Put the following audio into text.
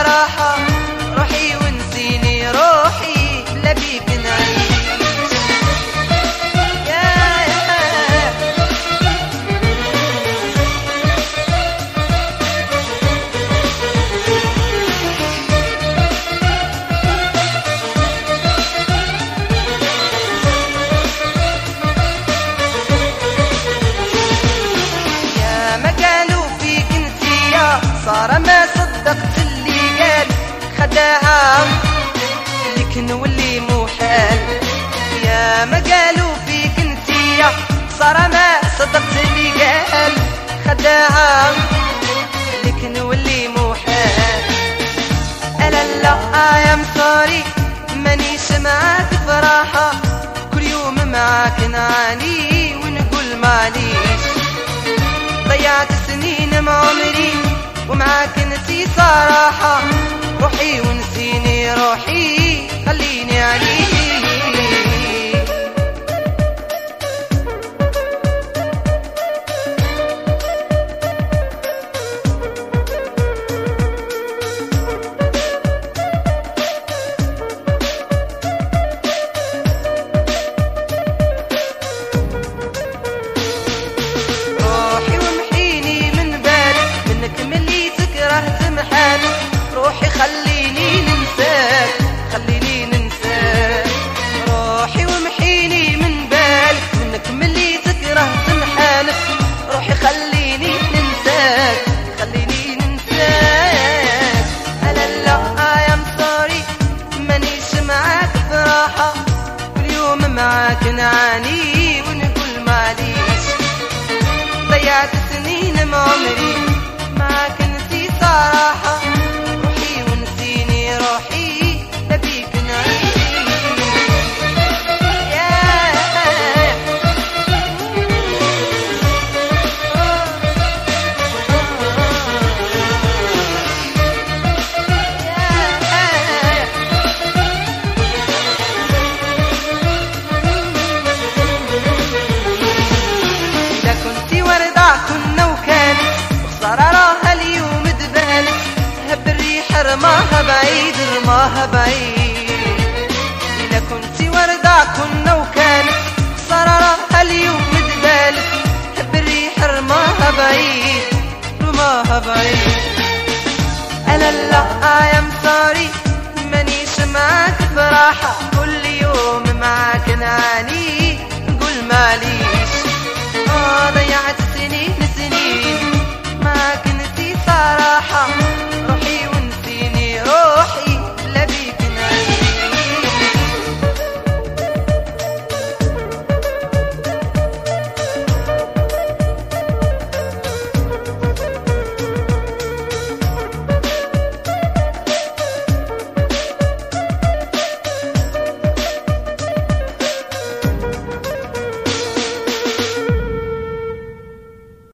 نسي صراحة روحي ونسيني روحي بلا بيك نعيش صار ما صدقت خداعة لكن واللي مو حال يا ما قالوا فيك نسيا صار ما صدقت اللي قال. خداعة لكن واللي مو حال ألا لا I am sorry. مانيش معاك فرحة. كل يوم معاك نعاني ونقول معليش ضيعت سنين مع عمري ومعاك نسي صراحة. روحي ونسيني روحي خليني عليك. معاك نعاني ونقول معليش. ضيعت سنين من عمري. هبي إلا كنت وردة كنا وكان صرر اليوم مدلال بالريح رماها بعيد رماها بعيد أنا لا أيام طاري مانيش معاك براحة. كل يوم معاك نعاني نقول ماليش آه، ضيعت سنين سنين.